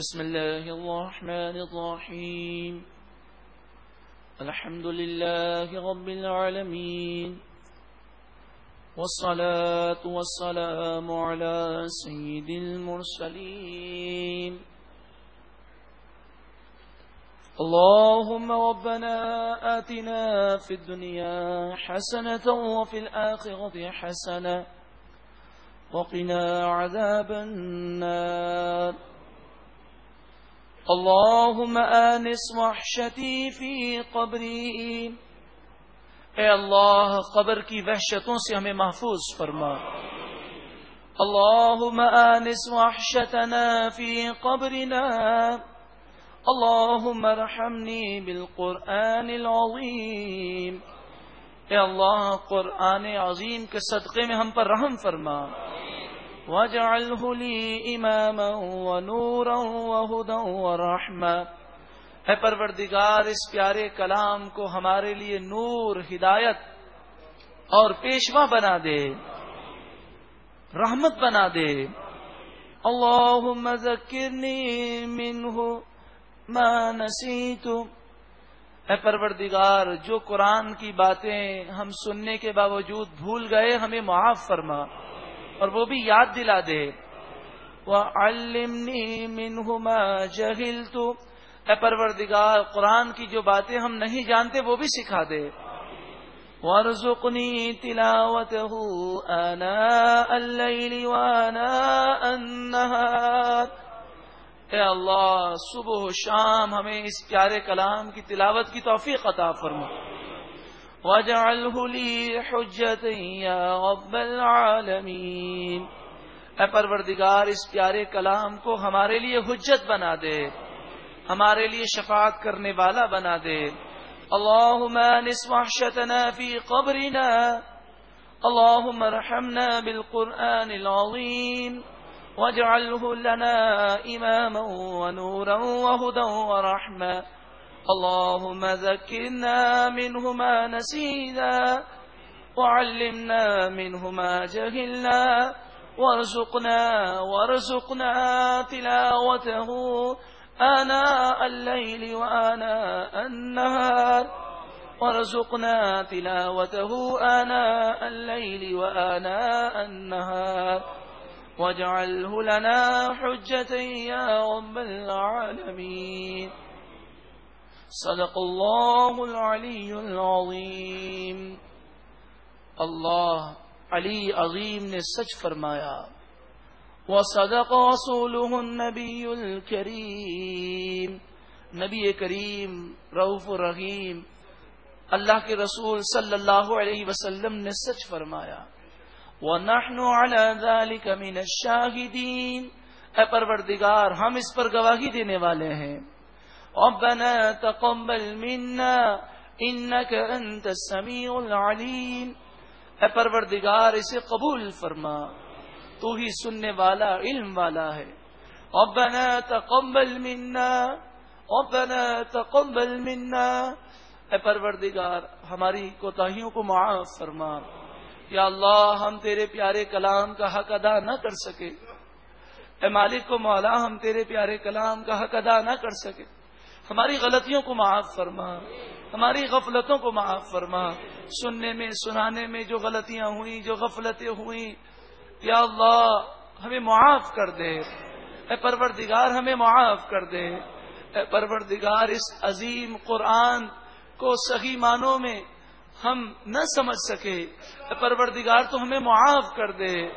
بسم الله الرحمن الرحيم. الحمد لله رب العالمين. والصلاة والسلام على سيد المرسلين. اللهم ربنا آتنا في الدنيا حسنة وفي الآخرة حسنة. وقنا عذاب النار. اللهم آنس وحشتي في قبري اے اللہ، قبر کی وحشتوں سے ہمیں محفوظ فرما. اللهم آنس وحشتنا في قبرنا. اللهم ارحمني بالقرآن العظيم اے اللہ، قرآن عظیم کے صدقے میں ہم پر رحم فرما. واجعله لي اماما ونورا وهدى ورحمة. اے پروردگار، اس پیارے کلام کو ہمارے لیے نور، ہدایت اور پیشوا بنا دے، رحمت بنا دے. اللهم ذكرني منه ما نسيت اے پروردگار، جو قرآن کی باتیں ہم سننے کے باوجود بھول گئے، ہمیں معاف فرما. اور وہ بھی یاد دلا دے۔ وَعَلِّمْنِي مِنْهُ مَا جَهِلْتُ۔ اے پروردگار، قرآن کی جو باتیں ہم نہیں جانتے، وہ بھی سکھا دے۔ وَارْزُقْنِي تِلَاوَتَهُ آنَاءَ اللَّيْلِ وَآنَاءَ النَّهَارِ۔ اے اللہ، صبح و شام ہمیں اس پیارے کلام کی تلاوت کی توفیق عطا فرما۔ واجعله لي حجة يا رب العالمين۔ اے پروردگار، اس پیارے کلام کو ہمارے لیے حجت بنا دے، ہمارے لیے شفاعت کرنے والا بنا دے۔ اللهم انس وحشتنا في قبرنا اللهم ارحمنا بالقرآن العظيم واجعله لنا إماما ونورا وهدى ورحمة۔ اللهم ذكرنا منه ما نسينا، وعلمنا منه ما جهلنا، وارزقنا وارزقنا تلاوته، آناء الليل وآناء النهار. وارزقنا تلاوته آناء الليل وآناء النهار. واجعله لنا حجة يا رب العالمين. صدق اللہ العلی العظیم اللہ علی عظیم نے سچ فرمایا وہ صدق النبی الکریم نبی کریم رعف الرحیم اللہ کے رسول صلی اللہ علیہ وسلم نے سچ فرمایا وہ ذَلِكَ مِنَ الشَّاهِدِينَ اے پروردگار ہم اس پر گواہی دینے والے ہیں ربنا تقبل منا انك انت السميع العليم۔ اے پروردگار، اسے قبول فرما۔ تو ہی سننے والا، علم والا ہے۔ ربنا تقبل منا، ربنا تقبل منا۔ اے پروردگار، ہماری کوتاہیوں کو معاف فرما۔ یا اللہ، ہم تیرے پیارے کلام کا حق ادا نہ کر سکے۔ اے مالک کو مولا، ہم تیرے پیارے کلام کا حق ادا نہ کر سکے۔ ہماری غلطیوں کو معاف فرما، ہماری غفلتوں کو معاف فرما۔ سننے میں، سنانے میں جو غلطیاں ہوئیں، جو غفلتیں ہوئیں، یا اللہ ہمیں معاف کر دے۔ اے پروردگار، ہمیں معاف کر دے۔ اے پروردگار، اس عظیم قرآن کو صحیح معنوں میں ہم نہ سمجھ سکے۔ اے پروردگار، تو ہمیں معاف کر دے۔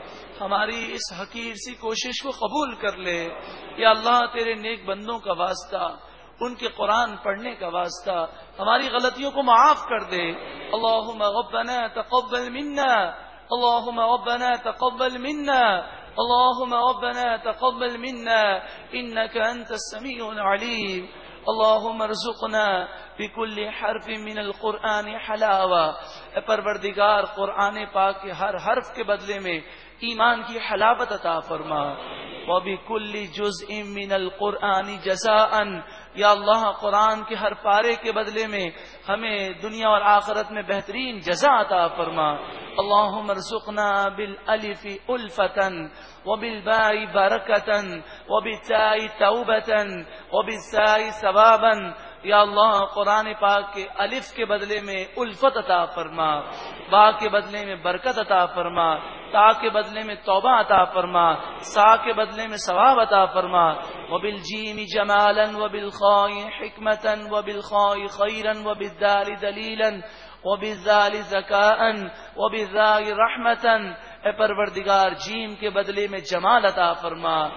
ہماری اس حقیر سی کوشش کو قبول کر لے۔ یا اللہ، تیرے نیک بندوں کا واسطہ ان کے قرآن پڑھنے کا واسطہ، ہماری غلطیوں کو معاف کر دے اللہم ربنا تقبل منا، اللہم ربنا تقبل منا، اللہم ربنا تقبل منا انك انت السمیع العلیم۔ اللہم ارزقنا بكل حرف من القرآن حلاوہ۔ اے پروردگار، قرآن پاک کے ہر حرف کے بدلے میں ایمان کی حلاوت عطا فرما۔ وبكل جزء من القرآن جزاء۔ یا اللہ قرآن کے ہر پارے کے بدلے میں ہمیں دنیا اور آخرت میں بہترین جزا عطا فرما۔ اللہ مرزقنا بالالف الفتن وبالباء بركة وبالتاء توبتن وبالساء ثوابا یا اللہ قرآن پاک کے الف کے بدلے میں الفت عطا فرما، با کے بدلے میں برکت عطا فرما، تا کے بدلے میں توبہ عطا فرما، سا کے بدلے میں ثواب عطا فرما۔ و بل جیم جمالن و خواہ حکمتن و بل خواہ خیرن و بالدال دلیلن و بالذال زکاءن و رحمتن اے پروردگار، جیم کے بدلے میں جمال عطا فرما۔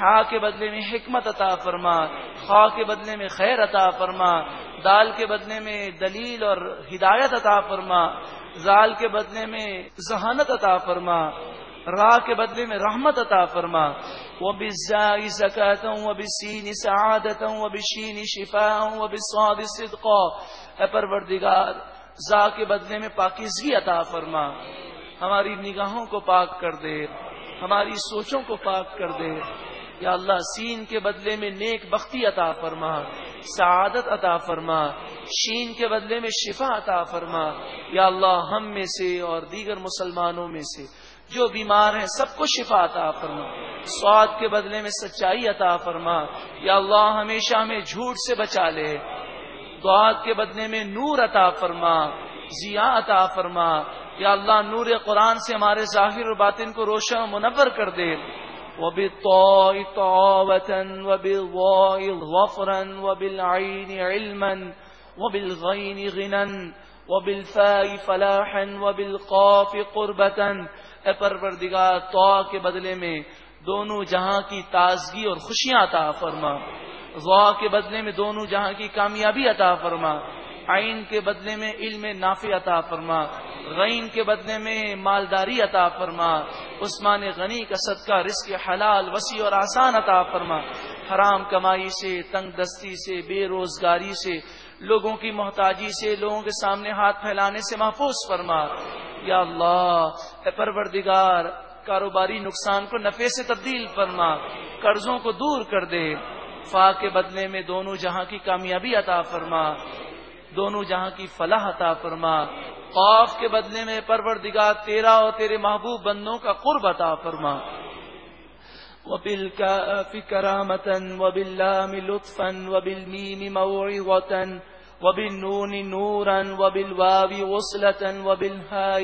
ہا کے بدلے میں حکمت عطا فرما خا کے بدلے میں خیر عطا فرما، دال کے بدلے میں دلیل اور ہدایت عطا فرما، زال کے بدلے میں ذہانت عطا فرما را کے بدلے میں رحمت عطا فرما۔ وہ بزائی زکات ہوں وہ بسینی سعادت ہوں وہ بشینی شفا ہوں وہ صدق اے پروردگار زا کے بدلے میں پاکیزگی عطا فرما۔ ہماری نگاہوں کو پاک کر دے، ہماری سوچوں کو پاک کر دے۔ یا اللہ سین کے بدلے میں نیک بختی عطا فرما، سعادت عطا فرما، شین کے بدلے میں شفا عطا فرما۔ یا اللہ، ہم میں سے اور دیگر مسلمانوں میں سے جو بیمار ہیں، سب کو شفا عطا فرما۔ سواد کے بدلے میں سچائی عطا فرما۔ یا اللہ، ہمیشہ ہمیں جھوٹ سے بچا لے۔ دعا کے بدلے میں نور عطا فرما ضیا عطا فرما۔ یا اللہ، نور قرآن سے ہمارے ظاہر و باطن کو روشن و منور کر دے۔ وبالطاء طاوة وبالضاء ظفرا وبالعين علما وبالغين غنا وبالفاء فلاحا وبالقاف قربة. اے پروردگار تو کے بدلے میں دونوں جہاں کی تازگی اور خوشیاں عطا فرما۔ ضا کے بدلے میں دونوں جہاں کی کامیابی عطا فرما۔ عین کے بدلے میں علم نافع عطا فرما، غین کے بدلے میں مالداری عطا فرما، عثمان غنی کا صدقہ رزق حلال، وسیع اور آسان عطا فرما۔ حرام کمائی سے، تنگ دستی سے، بے روزگاری سے، لوگوں کی محتاجی سے، لوگوں کے سامنے ہاتھ پھیلانے سے محفوظ فرما۔ یا اللہ، اے پروردگار، کاروباری نقصان کو نفے سے تبدیل فرما، قرضوں کو دور کر دے۔ فا کے بدلے میں دونوں جہاں کی کامیابی عطا فرما۔ دونوں جہاں کی فلاح عطا فرما۔ خوف کے بدلے میں پروردگار تیرا اور تیرے محبوب بندوں کا قرب عطا فرما۔ وبالكاف كرامة وباللام لطفا وبالميم موعظة وبالنون نورا وبالواو وصلة وبالهاء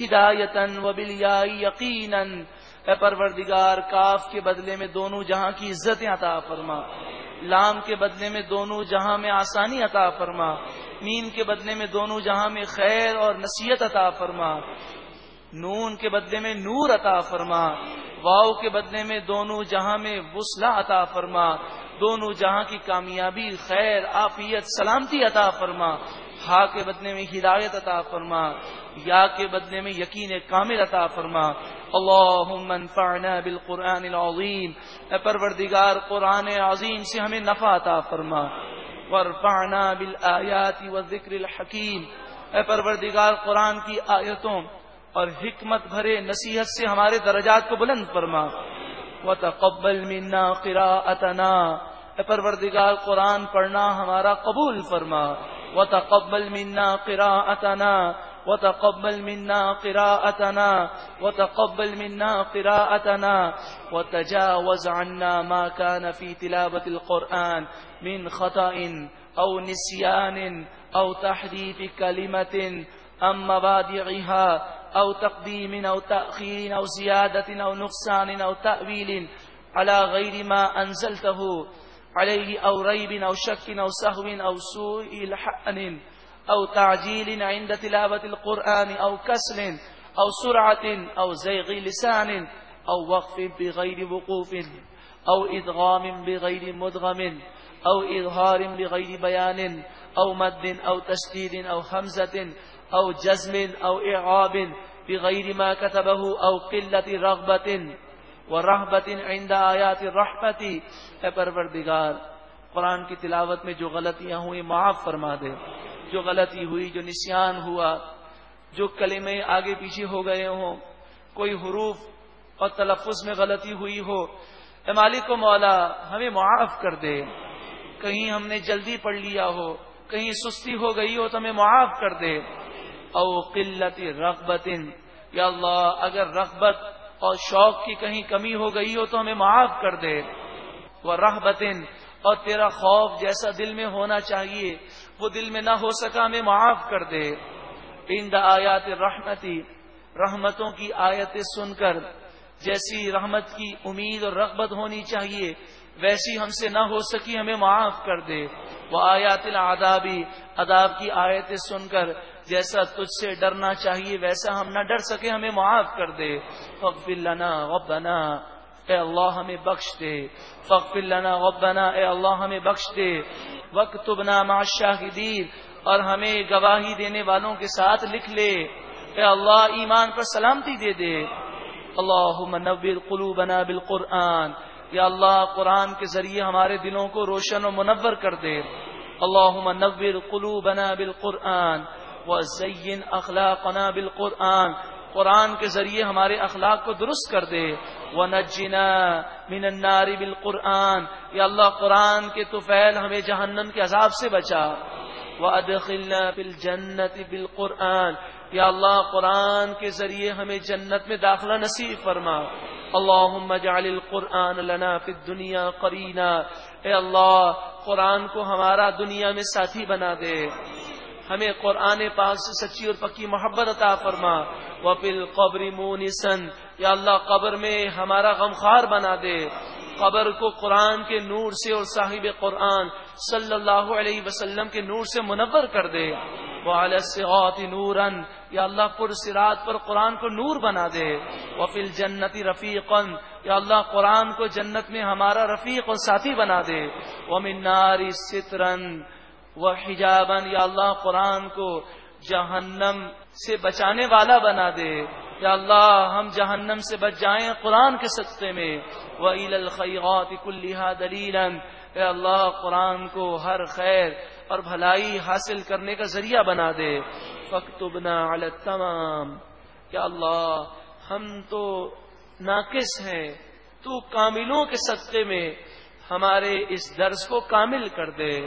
ہدایتن وبالياء یقینا اے پروردگار کاف کے بدلے میں دونوں جہاں کی عزتیں عطا فرما۔ لام کے بدلے میں دونوں جہاں میں آسانی عطا فرما مین کے بدلے میں دونوں جہاں میں خیر اور نصیحت عطا فرما، نون کے بدلے میں نور عطا فرما واؤ کے بدلے میں دونوں جہاں میں وسلہ عطا فرما، دونوں جہاں کی کامیابی، خیر آفیت سلامتی عطا فرما ہا کے بدلے میں ہدایت عطا فرما، یا کے بدلے میں یقین کامل عطا فرما۔ اللهم انفعنا بالقرآن العظیم۔ اے پروردگار، قرآن عظیم سے ہمیں نفع عطا فرما۔ وارفعنا بالآیات والذکر الحکیم۔ اے پروردگار، قرآن کی آیتوں اور حکمت بھرے نصیحت سے ہمارے درجات کو بلند فرما۔ وتقبل منا قراءتنا۔ اے پروردگار، قرآن پڑھنا ہمارا قبول فرما۔ وتقبل منا قراءتنا، وتقبل منا قراءتنا، وتقبل منا قراءتنا، وتجاوز عنا ما كان في تلاوة القرآن من خطأ أو نسيان أو تحديث كلمة أم مبادعها أو تقديم أو تأخير أو زيادة أو نقصان أو تأويل على غير ما أنزلته. عليه أو ريب أو شك أو سهو أو سوء الحأن او تعجیل عند تلاوت القرآن او کسل او سرعة او زیغ لسان او وقف بغیر وقوف او ادغام بغیر مدغم او اظهار بغیر بیان او مد او تشدید او حمزة او جزم او اعاب بغیر ما كتبه او قلة رغبة وہ ورهبة عند آیات الرحمة اے پروردگار، قرآن کی تلاوت میں جو غلطیاں ہوئی معاف فرما دے۔ جو غلطی ہوئی، جو نسیان ہوا، جو کلمے آگے پیچھے ہو گئے ہوں، کوئی حروف اور تلفظ میں غلطی ہوئی ہو، اے مالک و مولا، ہمیں معاف کر دے۔ کہیں ہم نے جلدی پڑھ لیا ہو، کہیں سستی ہو گئی ہو، تو ہمیں معاف کر دے۔ او قلت رغبت، یا اللہ، اگر رغبت اور شوق کی کہیں کمی ہو گئی ہو تو ہمیں معاف کر دے۔ وہ رحبت اور تیرا خوف جیسا دل میں ہونا چاہیے، وہ دل میں نہ ہو سکا ہمیں معاف کر دے۔ ان دا آیات رحمتی رحمتوں کی آیتیں سن کر، جیسی رحمت کی امید اور رغبت ہونی چاہیے، ویسی ہم سے نہ ہو سکی ہمیں معاف کر دے۔ وہ آیات العذابی اداب کی آیتیں سن کر جیسا تجھ سے ڈرنا چاہیے، ویسا ہم نہ ڈر سکے ہمیں معاف کر دے۔ فخر لنا ربنا، اے اللہ ہمیں بخش دے۔ فخر لنا ربنا، اے اللہ ہمیں بخش دے۔ وقت مع الشاہدین اور ہمیں گواہی دینے والوں کے ساتھ لکھ لے۔ اے اللہ، ایمان پر سلامتی دے دے۔ اللہ منور قلوبنا بالقرآن۔ یا اللہ، قرآن کے ذریعے ہمارے دلوں کو روشن و منور کر دے۔ اللہ منور قلوبنا بالقرآن۔ وزین اخلاقنا بالقرآن قرآن کے ذریعے ہمارے اخلاق کو درست کر دے۔ وہ نجنا من النار بالقرآن یا اللہ، قرآن کے توفیل ہمیں جہنم کے عذاب سے بچا۔ وہ بالجنت بالقرآن یا اللہ، قرآن کے ذریعے ہمیں جنت میں داخلہ نصیب فرما۔ اللہ جعل القرآن لنا فی الدنیا قرینا۔ اے اللہ، قرآن کو ہمارا دنیا میں ساتھی بنا دے۔ ہمیں قرآن پاک سے سچی اور پکی محبت عطا فرما۔ وہ پل قبری مونسن یا اللہ، قبر میں ہمارا غمخوار بنا دے۔ قبر کو قرآن کے نور سے اور صاحب قرآن صلی اللہ علیہ وسلم کے نور سے منور کر دے۔ وہ نورن یا اللہ، پر سرات پر قرآن کو نور بنا دے۔ وہ فل جنتی رفیقن یا اللہ، قرآن کو جنت میں ہمارا رفیق اور ساتھی بنا دے۔ وہ مناری سترن وہ حجابن یا اللہ قرآن کو جہنم سے بچانے والا بنا دے۔ یا اللہ، ہم جہنم سے بچ جائیں قرآن کے سطح میں۔ وہ عید الخیات کلحا دلیل اے اللہ، قرآن کو ہر خیر اور بھلائی حاصل کرنے کا ذریعہ بنا دے۔ فختبنا علی تمام کیا اللہ، ہم تو ناقص ہیں۔ تو کاملوں کے سطح میں ہمارے اس درس کو کامل کر دے۔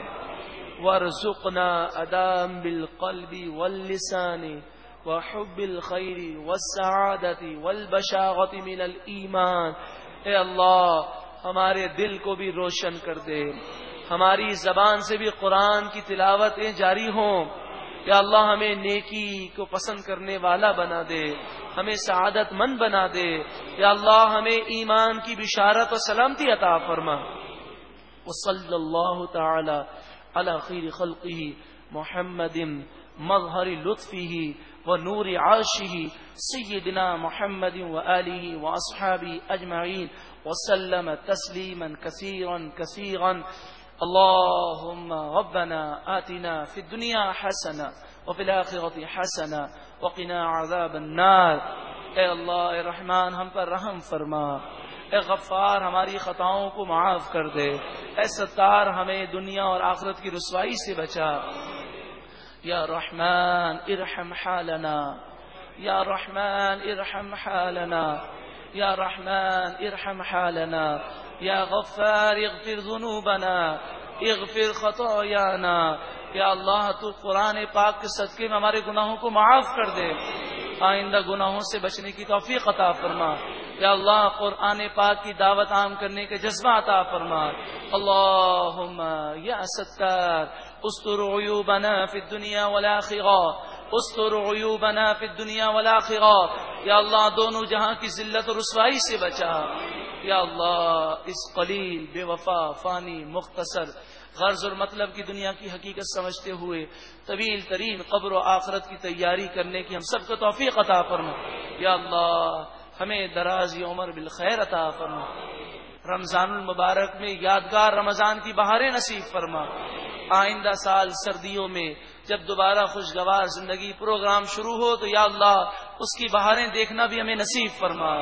ورزقنا ادام بالقلب واللسان وحب الخير والسعادة والبشاغة من الإيمان۔ اے اللہ، ہمارے دل کو بھی روشن کر دے۔ ہماری زبان سے بھی قرآن کی تلاوتیں جاری ہوں۔ یا اللہ، ہمیں نیکی کو پسند کرنے والا بنا دے۔ ہمیں سعادت مند بنا دے۔ یا اللہ، ہمیں ایمان کی بشارت و سلامتی عطا فرما۔ وصلی اللہ تعالی على خیر خلقه محمد مظهر لطفه ونور عاشه سيدنا محمد وآله وأصحابه أجمعين وسلم تسليما كثيرا كثيرا. اللهم ربنا آتنا في الدنيا حسنة وفي الآخرة حسنة وقنا عذاب النار. اے اللہ، اے رحمان، ہم پر رحم فرما. اے غفار، ہماری خطاؤں کو معاف کر دے۔ اے ستار، ہمیں دنیا اور آخرت کی رسوائی سے بچا۔ یا رحمان ارحم حالنا۔ یا رحمان ارحم حالنا۔ یا رحمان ارحم حالنا۔ یا غفار، اغفر ذنوبنا۔ اغفر خطايانا۔ یا اللہ، تو قرآن پاک کے صدقے میں ہمارے گناہوں کو معاف کر دے۔ آئندہ گناہوں سے بچنے کی توفیق عطا فرما۔ یا اللہ، قرآن پاک کی دعوت عام کرنے کے جذبہ عطا فرما۔ اللہ یا ستار، استر عیوبنا فی الدنیا والآخرہ۔ استر عیوبنا فی الدنیا والآخرہ۔ یا اللہ، دونوں جہاں کی ذلت و رسوائی سے بچا۔ یا اللہ، اس قلیل، بے وفا، فانی، مختصر غرض اور مطلب کی دنیا کی حقیقت سمجھتے ہوئے طویل ترین قبر و آخرت کی تیاری کرنے کی ہم سب کو توفیق عطا فرما۔ یا اللہ، ہمیں دراز عمر بالخیر عطا فرما۔ رمضان المبارک میں یادگار رمضان کی بہاریں نصیب فرما۔ آئندہ سال سردیوں میں جب دوبارہ خوشگوار زندگی پروگرام شروع ہو تو یا اللہ، اس کی بہاریں دیکھنا بھی ہمیں نصیب فرما۔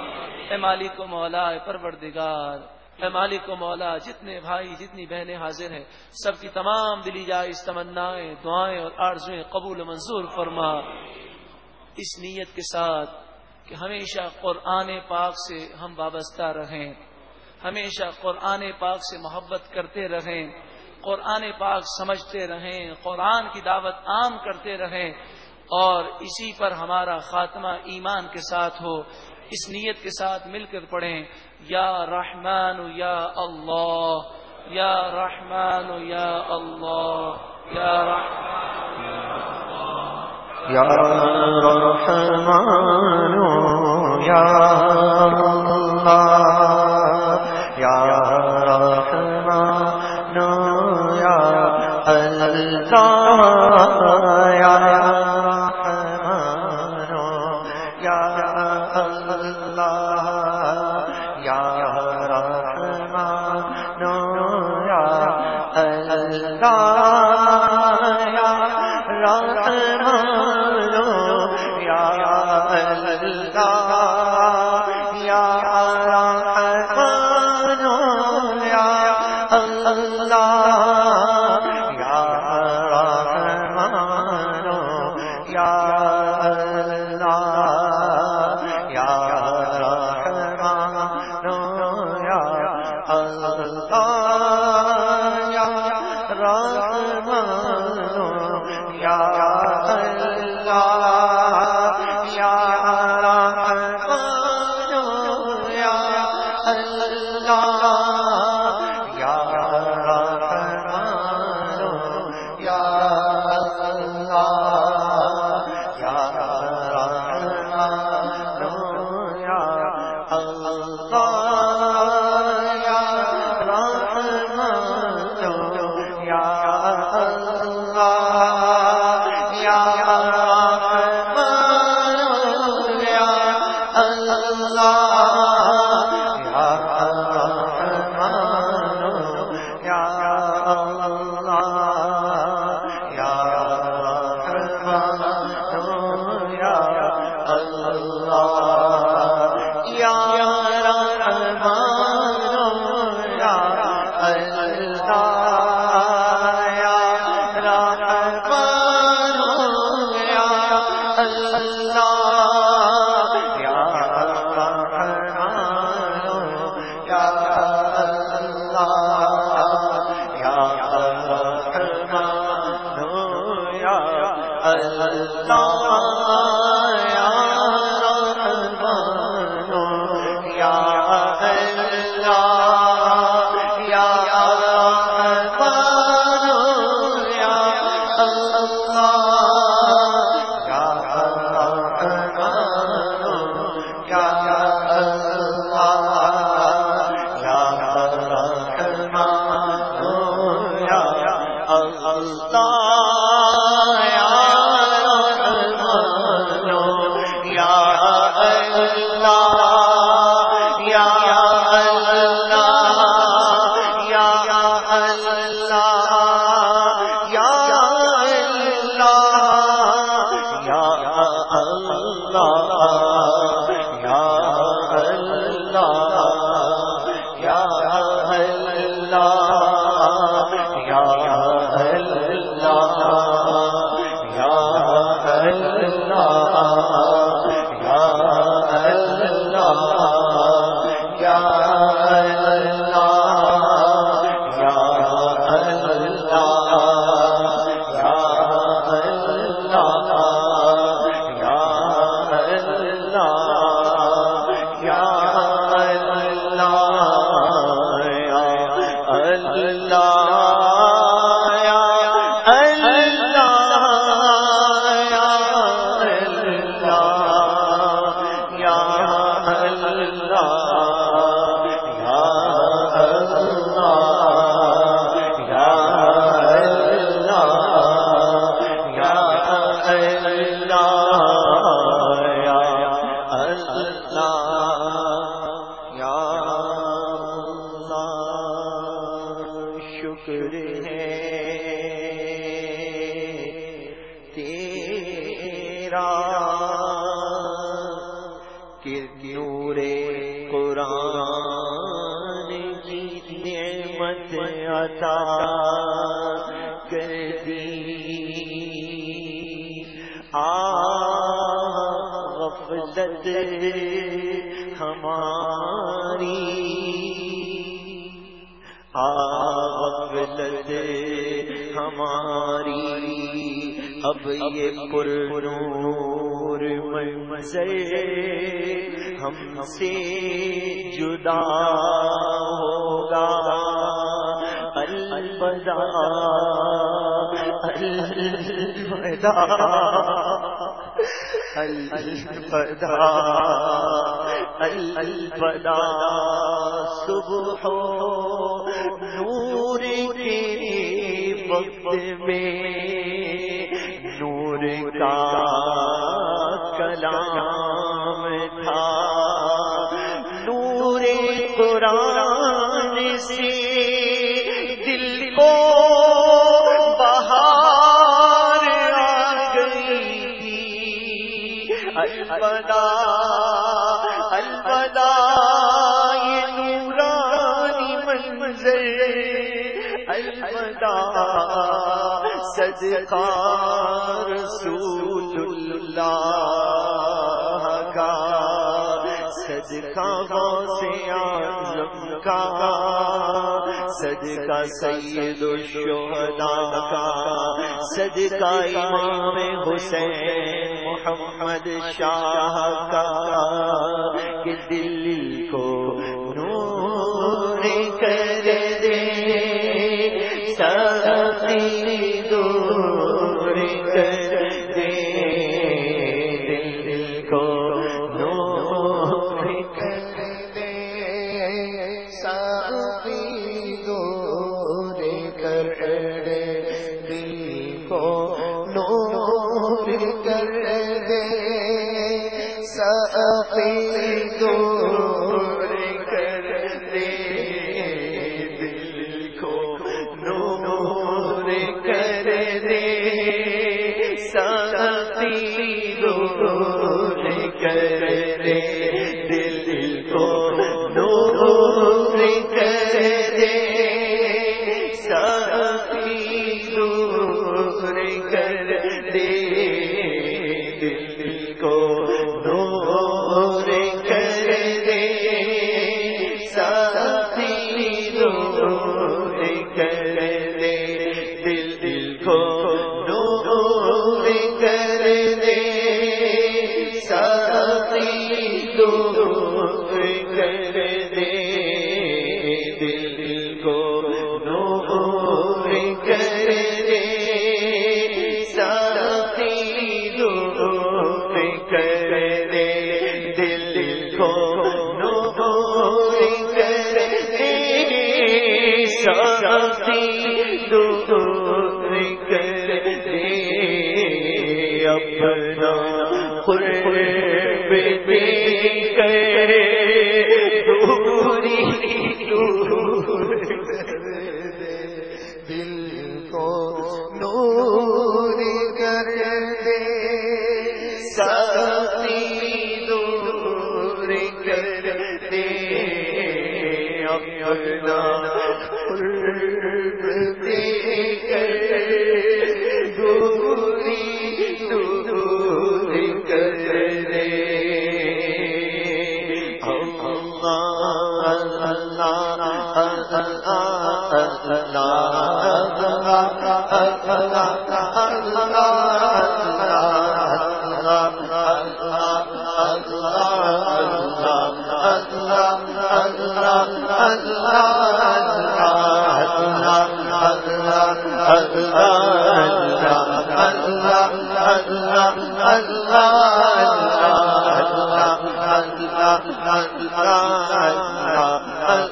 اے مالک و مولا، اے پروردگار اے مالک و مولا، جتنے بھائی، جتنی بہنیں حاضر ہیں، سب کی تمام دلی جائز تمنائیں، دعائیں اور آرزویں قبول منظور فرما۔ اس نیت کے ساتھ کہ ہمیشہ قرآن پاک سے ہم وابستہ رہیں، ہمیشہ قرآن پاک سے محبت کرتے رہیں، قرآن پاک سمجھتے رہیں، قرآن کی دعوت عام کرتے رہیں اور اسی پر ہمارا خاتمہ ایمان کے ساتھ ہو۔ اس نیت کے ساتھ مل کر پڑھیں یا رحمان یا اللہ یا رحمان یا اللہ یا یا رحمان یا یا رحمان یا اللہ سہارا رہا ہماری۔ آغفلت ہماری۔ اب یہ پر نور منظر ہم سے جدا ہوگا۔ البدا البدا الوداع الوداع صبح نور کے وقت میں نور کا کلام تھا۔ نور قرآن سے صدقہ رسول اللہ کا صدقہ سے آزم کا صدقہ سید الشہداء کا صدقہ امام حسین محمد شاہ کا کہ دل کو نور کر دے کر دے دل کو نور کر دے سخی دور کر دے اپنا قرب دے کر دوری دور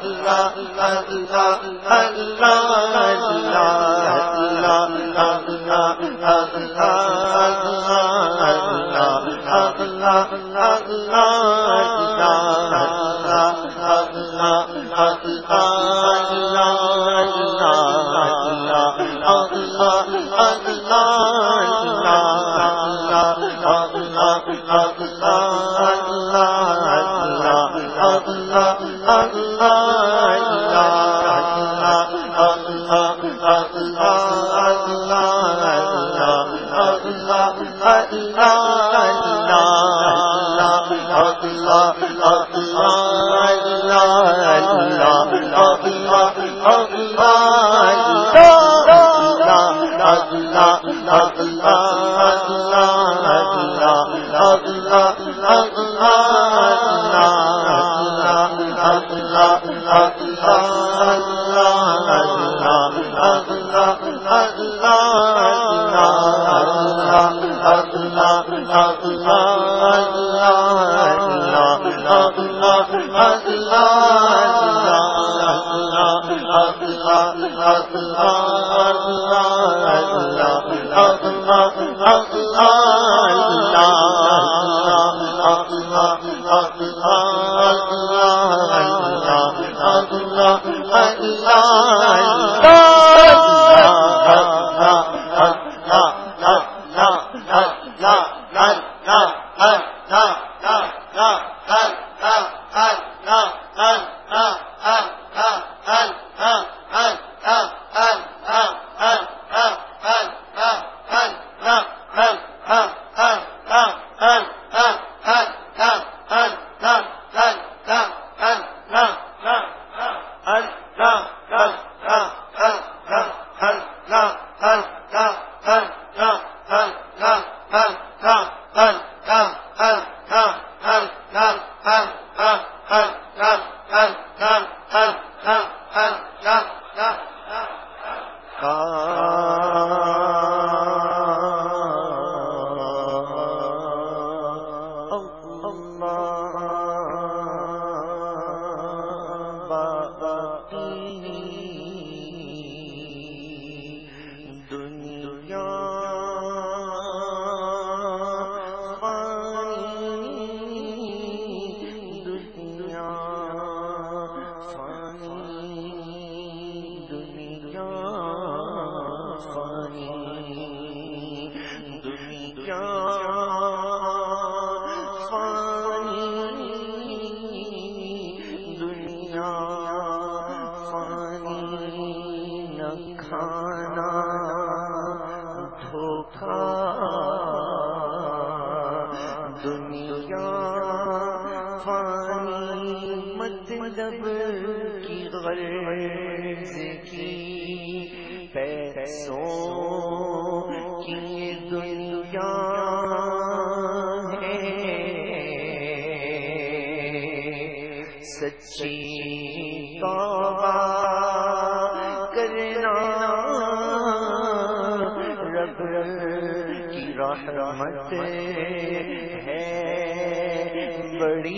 اللہ اللہ ہے بڑی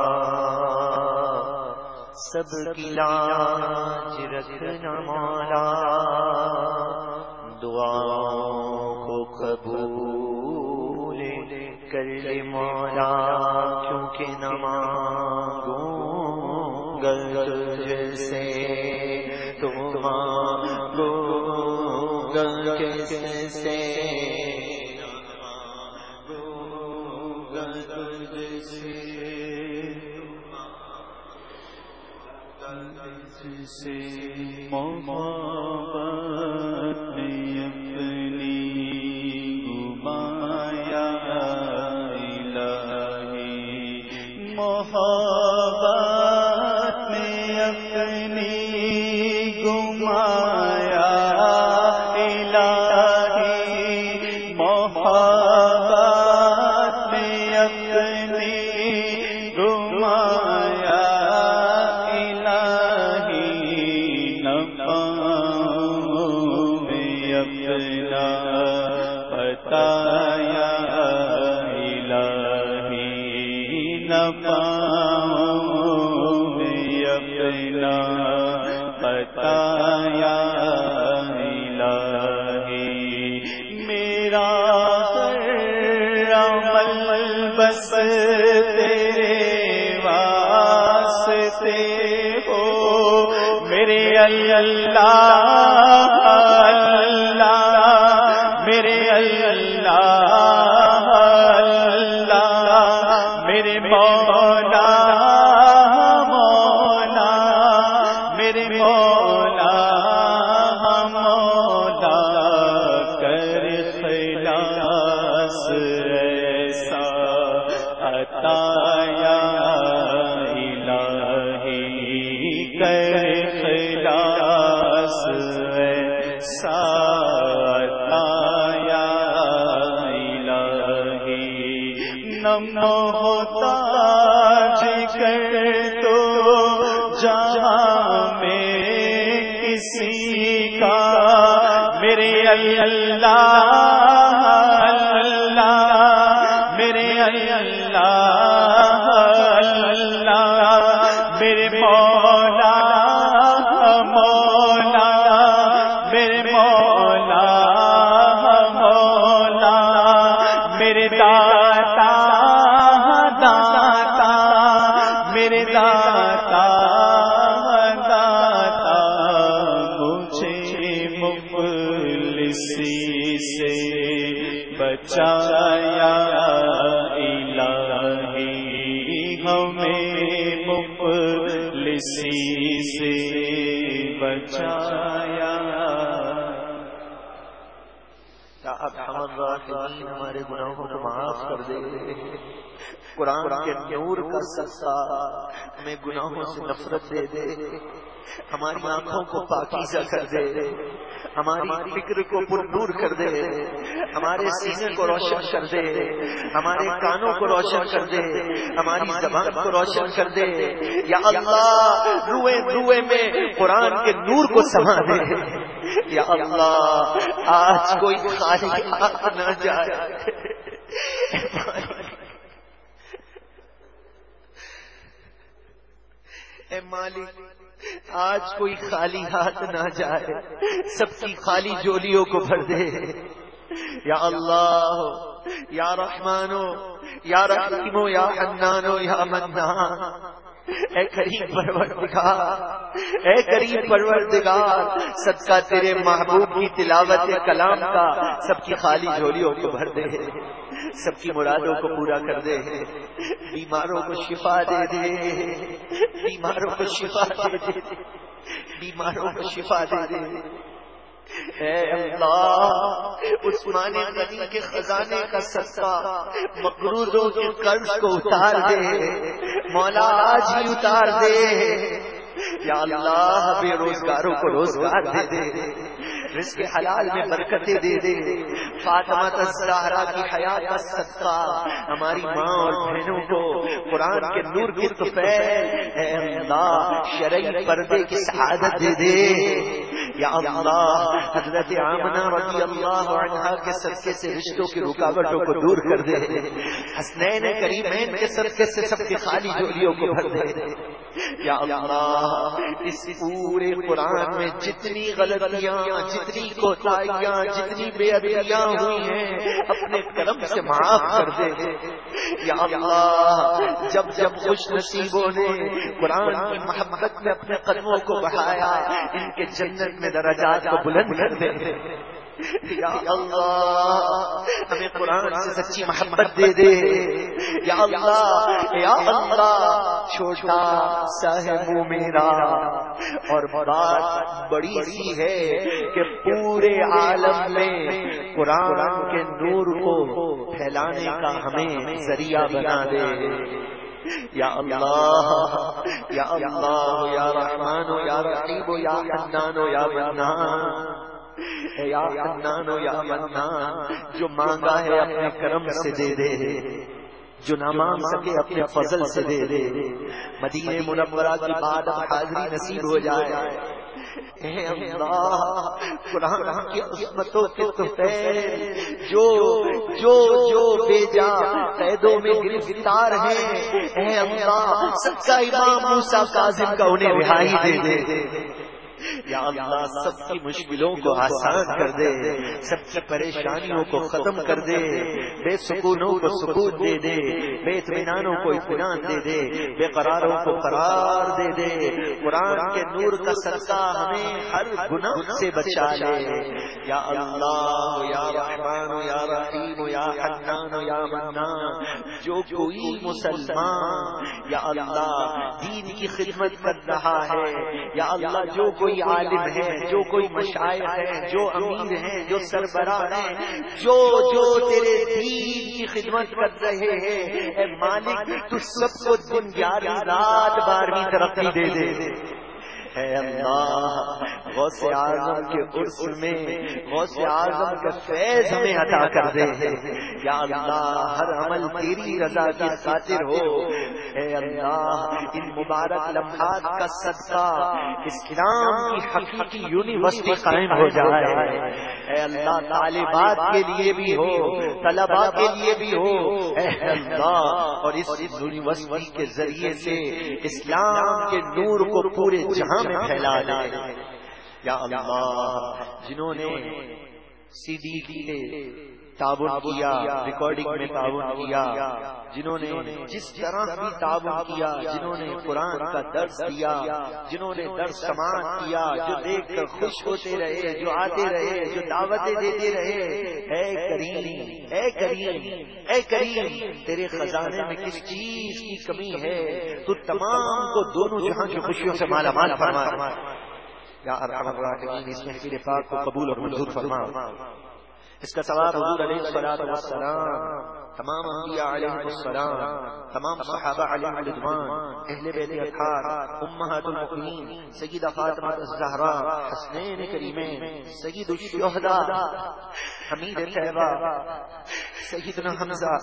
سب کی لاج رکھنا مولا دعا کو قبول کر لے مولا کیونکہ نہ سے محبت دے قرآن کے نور کا صدقہ ہمیں گناہوں سے نفرت دے دے، ہماری آنکھوں کو پاکیزہ کر دے، ہماری فکر کو پر نور کر دے، ہمارے سینے کو روشن کر دے، ہمارے کانوں کو روشن کر دے، ہماری زبان کو روشن کر دے۔ یا اللہ، روئے روئے میں قرآن کے نور کو سما دے۔ یا اللہ، آج کوئی خالی نہ جائے اے مالک آج کوئی خالی ہاتھ نہ جائے، سب کی خالی جولیوں کو بھر دے۔ یا اللہ، یا رحمانو، یا رحیمو، یا حنانو، یا منان۔ اے کریم پروردگار، اے کریم پروردگار صدقہ تیرے محبوب کی تلاوت کلام کا، سب کی خالی جھولیوں کو بھر دے سب کی مرادوں کو پورا کر دے بیماروں کو شفا دے دے بیماروں کو شفا دے دے بیماروں کو شفا دے دے اے اللہ، عثمان غنی کے خزانے کا صدقہ، مقروضوں کے قرض کو اتار دے، مولا آج ہی اتار دے۔ یا اللہ بے روزگاروں کو روزگار دے دے۔ رزق حلال میں برکتیں دے دے۔ فاطمہ الزہرا کی حیات کا صدقہ۔ ہماری ماں اور بہنوں کو قرآن کے نور کی طفیل اے اللہ، شرعی پردے کی سعادت دے دے۔ یا اللہ، حضرت آمنہ رضی اللہ عنہ کے صدقے سے رشتوں کی رکاوٹوں کو دور کر دے۔ حسنین کریمین کے صدقے سے سب کی خالی جولیوں کو بھر دے۔ یا اللہ، اس پورے قرآن میں جتنی غلطیاں، جتنی کوتاہیاں، جتنی بے ادبیاں ہوئی ہیں، اپنے کرم سے معاف کر دے۔ یا اللہ، جب جب خوش نصیبوں نے قرآن کی محبت میں اپنے قدموں کو بڑھایا، ان کے جنت میں درجات کو بلند کر دے۔ یا اللہ ہمیں قرآن سے سچی محبت دے دے۔ یا اللہ یا اللہ چھوٹا سا ہے وہ میرا۔ اور بات بڑی سی ہے کہ پورے عالم میں قرآن کے نور کو پھیلانے کا ہمیں ذریعہ بنا دے۔ یا اللہ یا اللہ یا رحمان یا رحیم یا حنان یا منان. یا حنان یا منان. جو مانگا ہے اپنے کرم سے دے دے جو نہ مانگ سکے اپنے فضل سے دے دے مدینہ منورہ کی بعد حاضری نصیب ہو جائے. اے اللہ قرآن کی عظمتوں کے تحفے جو جو جو بے جا قیدوں میں گرفتار ہیں۔ اے اللہ سب کا امام موسیٰ کاظم کا انہیں رہائی دے دے۔ یا اللہ سب کی مشکلوں کو آسان کر دے سب کی پریشانیوں کو ختم کر دے بے سکونوں کو سکون دے دے بے اطمینانوں کو اطمینان دے دے بے قراروں کو قرار دے دے قرآن کے نور کا صدقہ ہمیں ہر گناہ سے بچا لے۔ یا اللہ یا رحمان یا رحیم یا حنان یا منان۔ جو کوئی مسلمان یا اللہ دین کی خدمت کر رہا ہے۔ یا اللہ جو کوئی عالم ہے، جو کوئی مشاعر ہے، جو امیر ہے، جو سربراہ ہے، جو جو تیرے دین کی خدمت کر رہے ہیں۔ اے مالک، تو سب کو دن گیارہ رات بارہویں ترقی دے دے۔ اے اللہ۔ غوث اعظم کے عرص میں، غوث اعظم کا فیض ہمیں عطا کر دے یا اللہ، ہر عمل تیری رضا کی خاطر ہو۔ اے اللہ، ان مبارک لمحات کا صدقہ اسلام کی حقیقی یونیورسٹی قائم ہو جائے۔ اے اللہ، طالبات کے لیے بھی ہو طلبا کے لیے بھی ہو۔ اے اللہ، اور اس یونیورسٹی کے ذریعے سے اسلام کے نور کو پورے جہاں میں پھیلا دے۔ یا اللہ جنہوں نے کے تعاون کیا ریکارڈنگ میں تعاون کیا جنہوں نے جس طرح بھی تعاون کیا جنہوں نے قرآن کا درس دیا جنہوں نے درس سمان کیا جو دیکھ کر خوش ہوتے رہے جو آتے رہے جو دعوتیں دیتے رہے اے کریم اے کریم اے کریم تیرے خزانے میں کس چیز کی کمی ہے؟ تو تمام کو دونوں جہاں کی خوشیوں سے مالا مال فرما یا ارحم الراحمین اس محفل پاک کو قبول اور منظور فرما اس کا ثواب حضور علیہ السلام تمام انبیاء علیہ السلام، تمام صحابہ علیہ الرضوان اہل بیت اطہار، امہات المؤمنین، سیدہ فاطمہ الزہرا، حسنین کریمین، سید الشہداء، حمید طیبہ سیدنا حمزہ،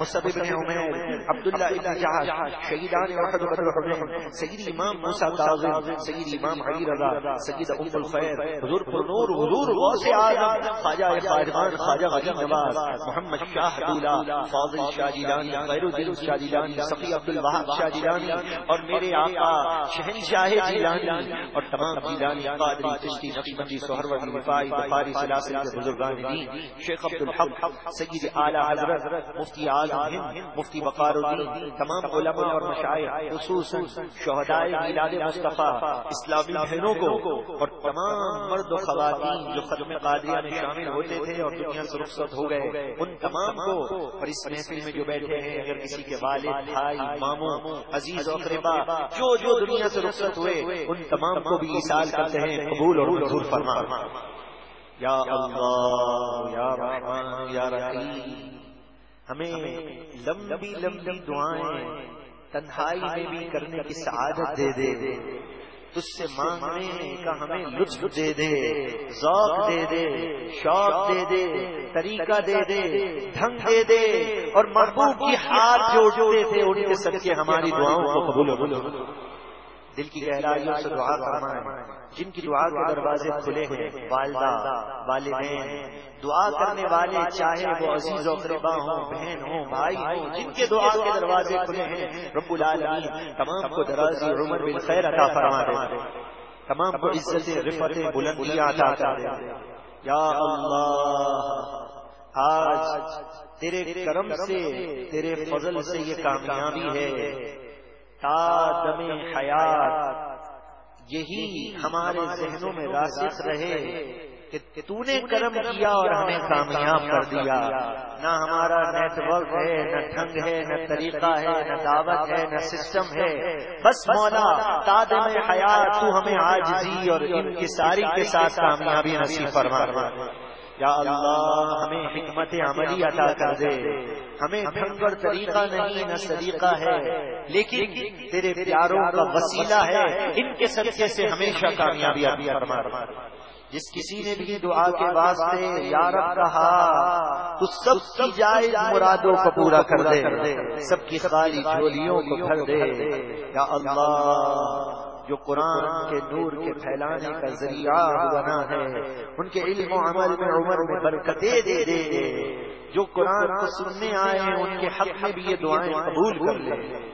مصعب بن عمیر، عبداللہ بن جہش شہیدان احد بدر حنین سید امام موسی کاظم سید امام علی رضا، سید ام الخیر حضور پر نور حضور غوث اعظم، خواجہ فاطمہ خواجہ غنی نواز، محمد شاہ دولا فاضل شاہ جیلانی غیر الدین شاہ جیلانی سفی عبد الوہاب شاہ جیلانی اور میرے آقا شہنشاہ جیلانی، اور تمام جیلانی، قادری چشتی نقشبندی، سہروردی رفاعی بخاری سلاسل کے بزرگان دین شیخ عبد الحق سید اعلی حضرت، مفتی اعظم ہند، مفتی بقار الدین، تمام علماء اور مشائخ خصوصا شہداء میلاد مصطفی، اسلامی بہنوں کو، اور تمام مرد و خواتین جو خدمت قادریہ میں شامل ہوتے تھے اور دنیا سے رخصت ہو گئے، ان تمام کو اور اس محفل میں جو بیٹھے ہیں اگر کسی کے والد بھائی ماموں عزیز اقربا جو جو دنیا سے رخصت ہوئے ان تمام کو بھی سال کرتے ہیں قبول اور منظور فرما۔ یا اللہ یا رحمان یا رحیم۔ ہمیں لمبی لمبی دعائیں تنہائی میں بھی کرنے کی سعادت دے دے۔ تجھ سے مانگنے کا ہمیں لطف دے دے ذوق دے دے شوق دے دے طریقہ دے دے ڈھنگ دے دے اور محبوب کی ہاتھ جو جوڑے تھے ان کے سب کے ہماری دعاؤں کو قبول بولو دل کی گہرائیوں سے دعا فرمائیں۔ جن کی دعا کے دروازے کھلے ہیں والدہ والدین دعا کرنے والے چاہے وہ عزیز و قربا ہوں بہن ہوں بھائی ہوں جن کے دعا کے دروازے کھلے ہیں۔ رب العالمین تمام کو درازی عمر بن خیر عطا فرما دے۔ تمام کو عزت رفت بلندیاں عطا کر دے۔ یا اللہ آج تیرے کرم سے تیرے فضل سے یہ کامیابی ہے۔ تا دم حیات۔ یہی ہمارے ذہنوں میں راسخ رہے کہ تو نے کرم کیا اور ہمیں کامیاب کر دیا۔ نہ ہمارا نیٹ ورک ہے نہ ڈھنگ ہے نہ طریقہ ہے نہ دعوت ہے نہ سسٹم ہے۔ بس مولا تادم حیات تو ہمیں آج جی اور ان کی ساری کے ساتھ کامیابی نصیب فرما۔ یا اللہ، ہمیں حکمت عملی عطا کر دے۔ ہمیں ڈھنگ طریقہ نہیں، نہ طریقہ ہے۔ لیکن تیرے پیاروں کا وسیلہ ہے، ان کے صدقے سے ہمیشہ کامیابی آبی جس کسی نے بھی دعا کے واسطے یارب کہا، تو سب کی جائز مرادوں کو پورا کر دے۔ سب کی خالی جھولیوں کو بھر دے۔ یا اللہ جو قرآن کے نور کے پھیلانے کا ذریعہ بنا ہے ان کے علم و عمل میں عمر میں برکتیں دے دے۔ جو قرآن کو سننے آئے ہیں ان کے حق میں بھی یہ دعائیں قبول کر لے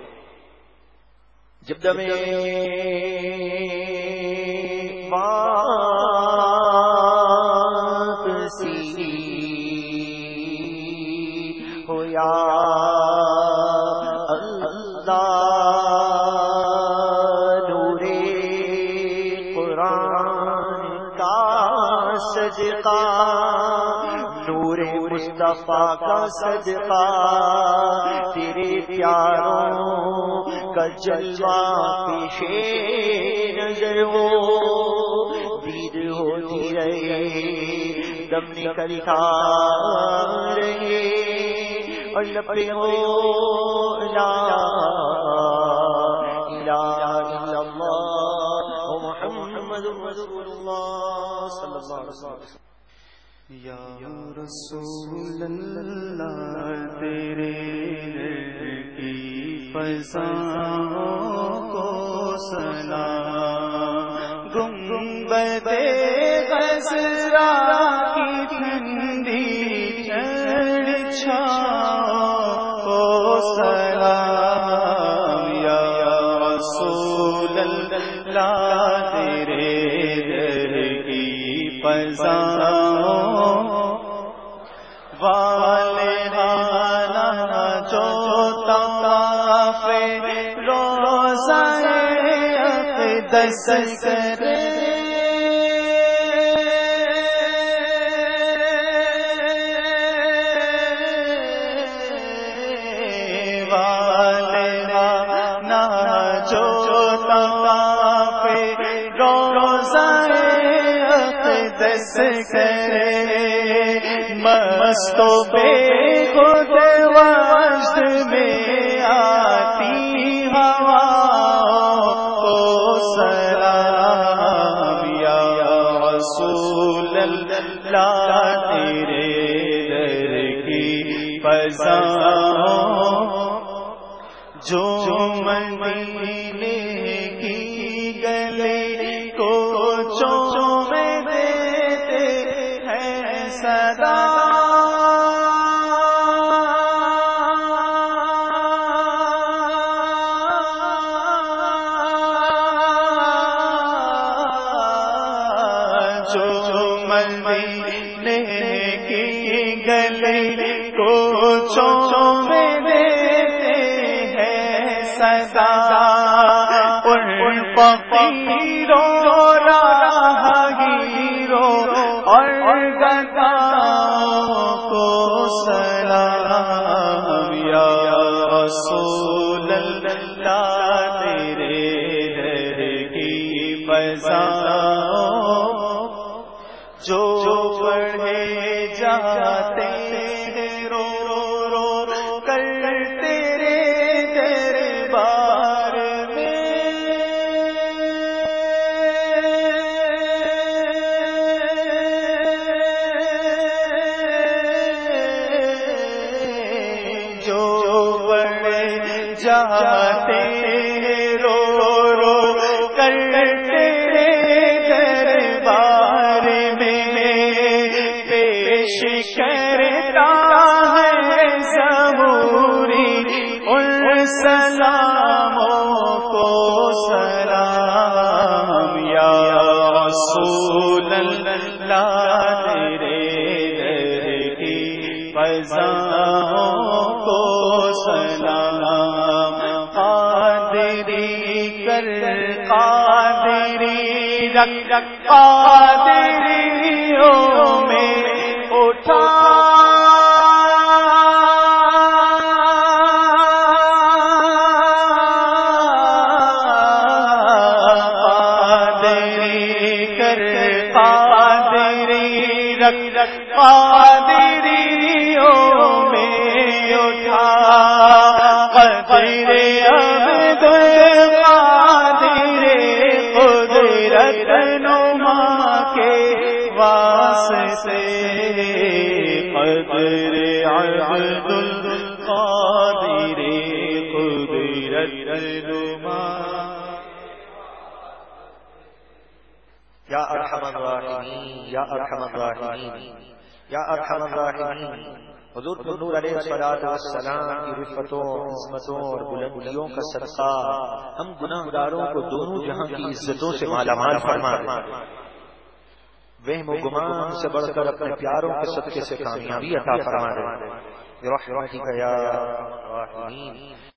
جب دمے مصطفیٰ کا صدقہ، تیرے پیاروں کا جلوہ پیشے نظر ہو۔ دید ہوتی رہے، دم نکلتا رہے۔ اور لپے ہو لا اللہ، محمد رسول اللہ صلی اللہ علیہ وسلم۔ یا رسول اللہ تیرے کی فضا کو سنا گنبد غزرا کی ٹھنڈی چڑ چھا کو سلام۔ یا رسول اللہ کرے مستو بے خود فقیروں راہگیروں رسول اللہ تیرے کی فضاؤں کو سلام قادری کر قادری رکھ قادری ہو یا ارحم الراحمین. یا ارحم الراحمین. حضور کو نور علیہ الصلوۃ والسلام کی رفعتوں، عظمتوں اور بلندیوں کا صدقہ ہم گناہ گاروں کو دونوں جہاں کی عزتوں سے مالا مال فرما وہم و گمان سے بڑھ کر اپنے پیاروں کے صدقے سے کامیابی عطا فرما دے۔ برحمتک یا راحمین